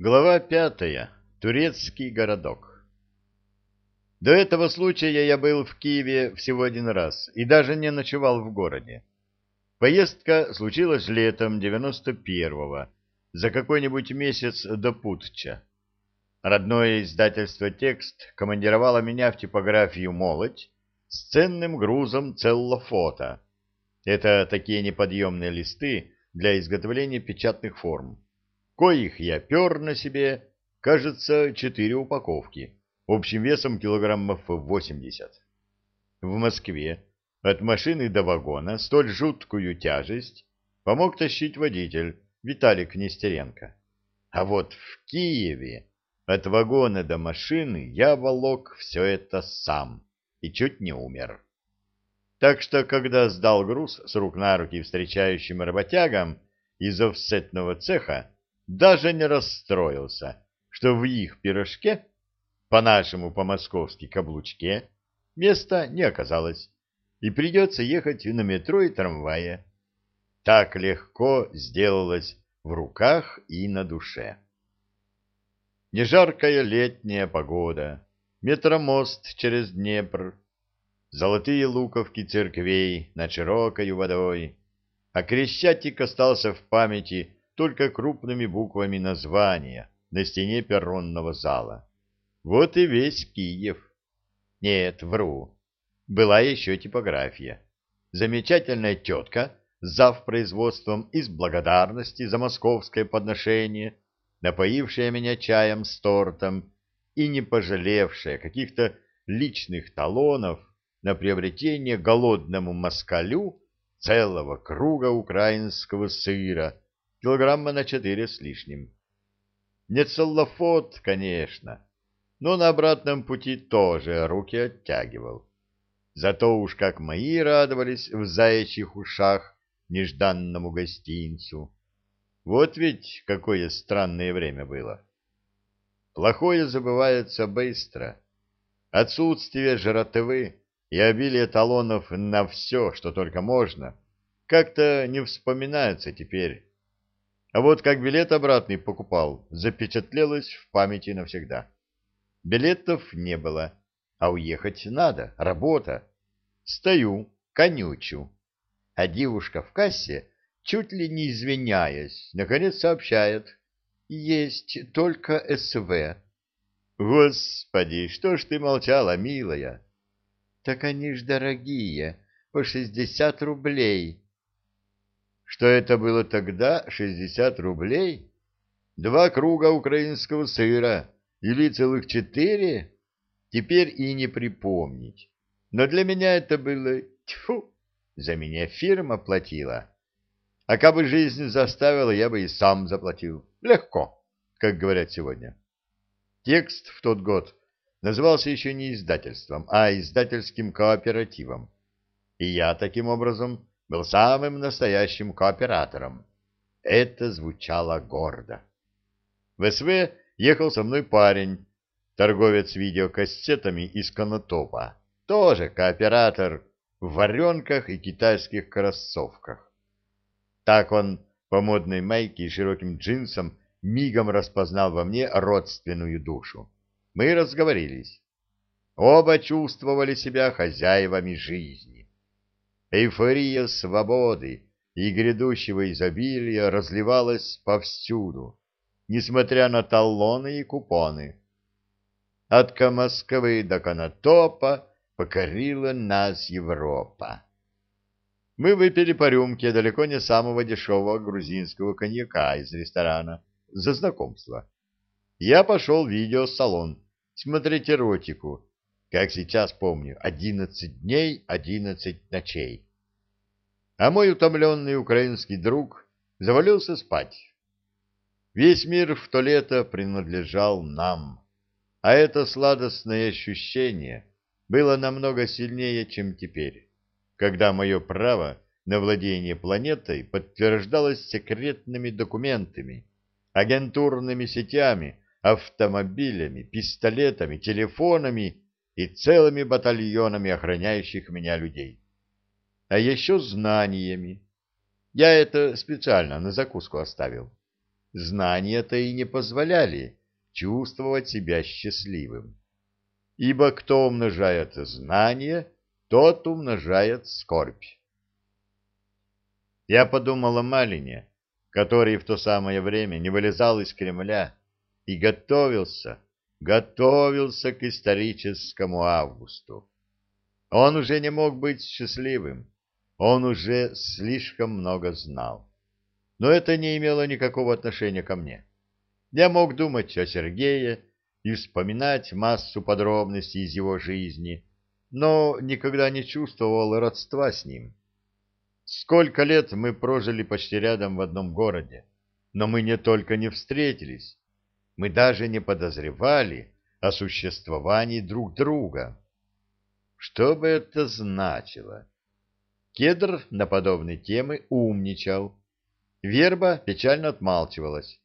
Глава пятая. Турецкий городок. До этого случая я был в Киеве всего один раз и даже не ночевал в городе. Поездка случилась летом 91-го, за какой-нибудь месяц до Путча. Родное издательство «Текст» командировало меня в типографию «Молодь» с ценным грузом целлофота. Это такие неподъемные листы для изготовления печатных форм коих я пер на себе, кажется, четыре упаковки, общим весом килограммов восемьдесят. В Москве от машины до вагона столь жуткую тяжесть помог тащить водитель Виталик Нестеренко. А вот в Киеве от вагона до машины я волок все это сам и чуть не умер. Так что, когда сдал груз с рук на руки встречающим работягам из офсетного цеха, даже не расстроился, что в их пирожке, по-нашему по-московски каблучке, места не оказалось, и придется ехать на метро и трамвае. Так легко сделалось в руках и на душе. Нежаркая летняя погода, метромост через Днепр, золотые луковки церквей над широкою водой, а Крещатик остался в памяти только крупными буквами названия на стене перронного зала. Вот и весь Киев. Нет, вру. Была еще типография. Замечательная тетка, зав производством из благодарности за московское подношение, напоившая меня чаем с тортом и не пожалевшая каких-то личных талонов на приобретение голодному москалю целого круга украинского сыра, килограмма на четыре с лишним. Не целлофот, конечно, но на обратном пути тоже руки оттягивал. Зато уж как мои радовались в заячьих ушах нежданному гостинцу. Вот ведь какое странное время было. Плохое забывается быстро. Отсутствие жратвы и обилие талонов на все, что только можно, как-то не вспоминаются теперь а вот как билет обратный покупал, запечатлелось в памяти навсегда. Билетов не было, а уехать надо, работа. Стою, конючу. А девушка в кассе, чуть ли не извиняясь, наконец сообщает. Есть только СВ. Господи, что ж ты молчала, милая? Так они ж дорогие, по шестьдесят рублей. Что это было тогда 60 рублей? Два круга украинского сыра или целых четыре? Теперь и не припомнить. Но для меня это было... Тьфу! За меня фирма платила. А как бы жизнь заставила, я бы и сам заплатил. Легко, как говорят сегодня. Текст в тот год назывался еще не издательством, а издательским кооперативом. И я таким образом был самым настоящим кооператором. Это звучало гордо. В СВ ехал со мной парень, торговец видеокассетами из Конотопа, тоже кооператор в варенках и китайских кроссовках. Так он по модной майке и широким джинсам мигом распознал во мне родственную душу. Мы разговорились. Оба чувствовали себя хозяевами жизни. Эйфория свободы и грядущего изобилия разливалась повсюду, несмотря на талоны и купоны. От Москвы до Конотопа покорила нас Европа. Мы выпили по рюмке далеко не самого дешевого грузинского коньяка из ресторана за знакомство. Я пошел в видеосалон смотреть эротику, как сейчас помню, одиннадцать дней, одиннадцать ночей. А мой утомленный украинский друг завалился спать. Весь мир в то лето принадлежал нам, а это сладостное ощущение было намного сильнее, чем теперь, когда мое право на владение планетой подтверждалось секретными документами, агентурными сетями, автомобилями, пистолетами, телефонами и целыми батальонами охраняющих меня людей. А еще знаниями. Я это специально на закуску оставил. знания-то и не позволяли чувствовать себя счастливым. Ибо кто умножает знания, тот умножает скорбь. Я подумал о Малине, который в то самое время не вылезал из Кремля и готовился, готовился к историческому августу. Он уже не мог быть счастливым, он уже слишком много знал. Но это не имело никакого отношения ко мне. Я мог думать о Сергее и вспоминать массу подробностей из его жизни, но никогда не чувствовал родства с ним. Сколько лет мы прожили почти рядом в одном городе, но мы не только не встретились, мы даже не подозревали о существовании друг друга. Что бы это значило? Кедр на подобные темы умничал. Верба печально отмалчивалась.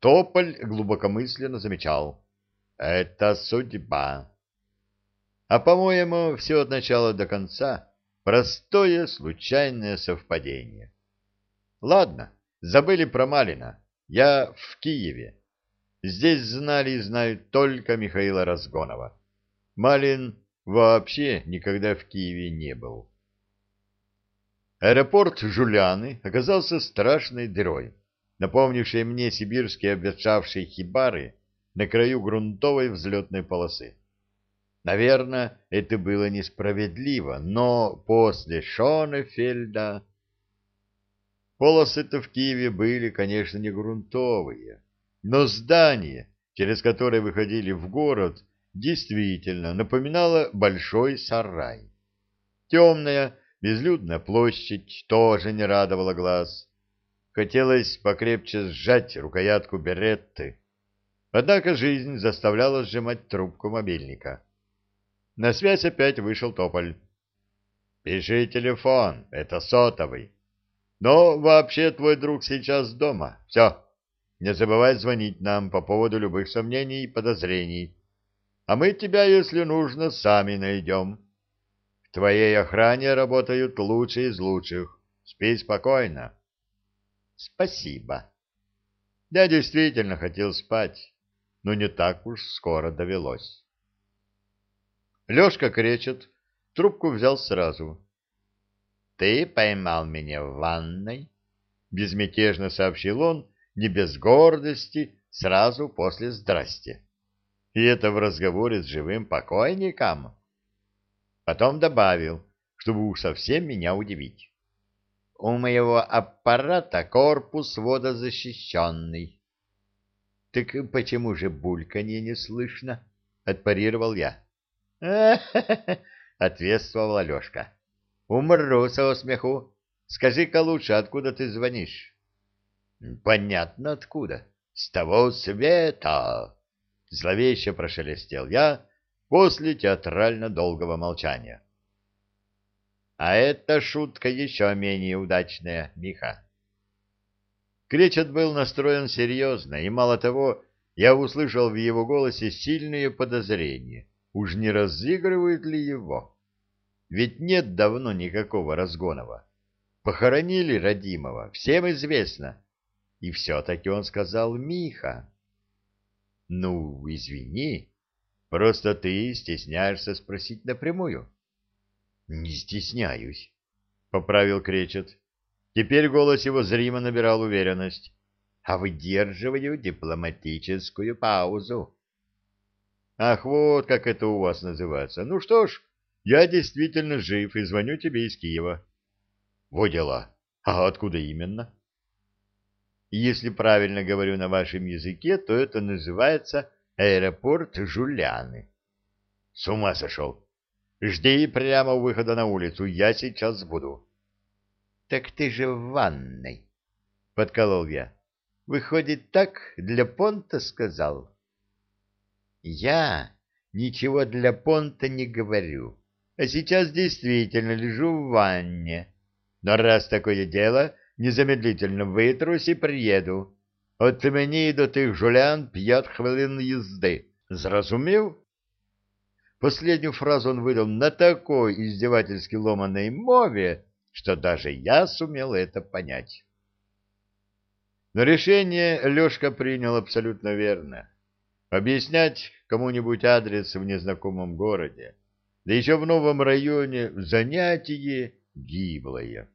Тополь глубокомысленно замечал. Это судьба. А, по-моему, все от начала до конца Простое случайное совпадение. Ладно, забыли про Малина. Я в Киеве. Здесь знали и знают только Михаила Разгонова. Малин вообще никогда в Киеве не был. Аэропорт Жуляны оказался страшной дырой, напомнившей мне сибирские обветшавшие хибары на краю грунтовой взлетной полосы. Наверное, это было несправедливо, но после Шонефельда... Полосы-то в Киеве были, конечно, не грунтовые, но здание, через которое выходили в город, действительно напоминало большой сарай. Темная, безлюдная площадь тоже не радовала глаз. Хотелось покрепче сжать рукоятку беретты. Однако жизнь заставляла сжимать трубку мобильника. На связь опять вышел Тополь. «Пиши телефон, это сотовый. Но вообще твой друг сейчас дома. Все, не забывай звонить нам по поводу любых сомнений и подозрений. А мы тебя, если нужно, сами найдем. В твоей охране работают лучшие из лучших. Спи спокойно». «Спасибо». Я действительно хотел спать, но не так уж скоро довелось. Лешка кречет, трубку взял сразу. — Ты поймал меня в ванной? — безмятежно сообщил он, не без гордости, сразу после «здрасте». И это в разговоре с живым покойником. Потом добавил, чтобы уж совсем меня удивить. У моего аппарата корпус водозащищенный. — Так почему же бульканье не слышно? — отпарировал я. — ответствовал Алешка. — Умру со смеху. Скажи-ка лучше, откуда ты звонишь? — Понятно, откуда. С того света. Зловеще прошелестел я после театрально долгого молчания. — А эта шутка еще менее удачная, Миха. Кречет был настроен серьезно, и, мало того, я услышал в его голосе сильные подозрения — Уж не разыгрывают ли его? Ведь нет давно никакого Разгонова. Похоронили родимого, всем известно. И все-таки он сказал Миха. Ну, извини, просто ты стесняешься спросить напрямую. Не стесняюсь, поправил Кречет. Теперь голос его зримо набирал уверенность. А выдерживаю дипломатическую паузу. Ах, вот как это у вас называется. Ну что ж, я действительно жив и звоню тебе из Киева. Во дела. А откуда именно? Если правильно говорю на вашем языке, то это называется аэропорт Жуляны. С ума сошел. Жди прямо у выхода на улицу, я сейчас буду. Так ты же в ванной, подколол я. Выходит, так для понта сказал. Я ничего для понта не говорю, а сейчас действительно лежу в ванне. Но раз такое дело, незамедлительно вытрусь и приеду. От мені до тих жулян п'ять хвилин езды. Зразумів? Последнюю фразу он выдал на такой издевательски ломаной мове, что даже я сумел это понять. Но решение Лешка принял абсолютно верно. Объяснять кому-нибудь адрес в незнакомом городе, да еще в новом районе, занятие гиблое.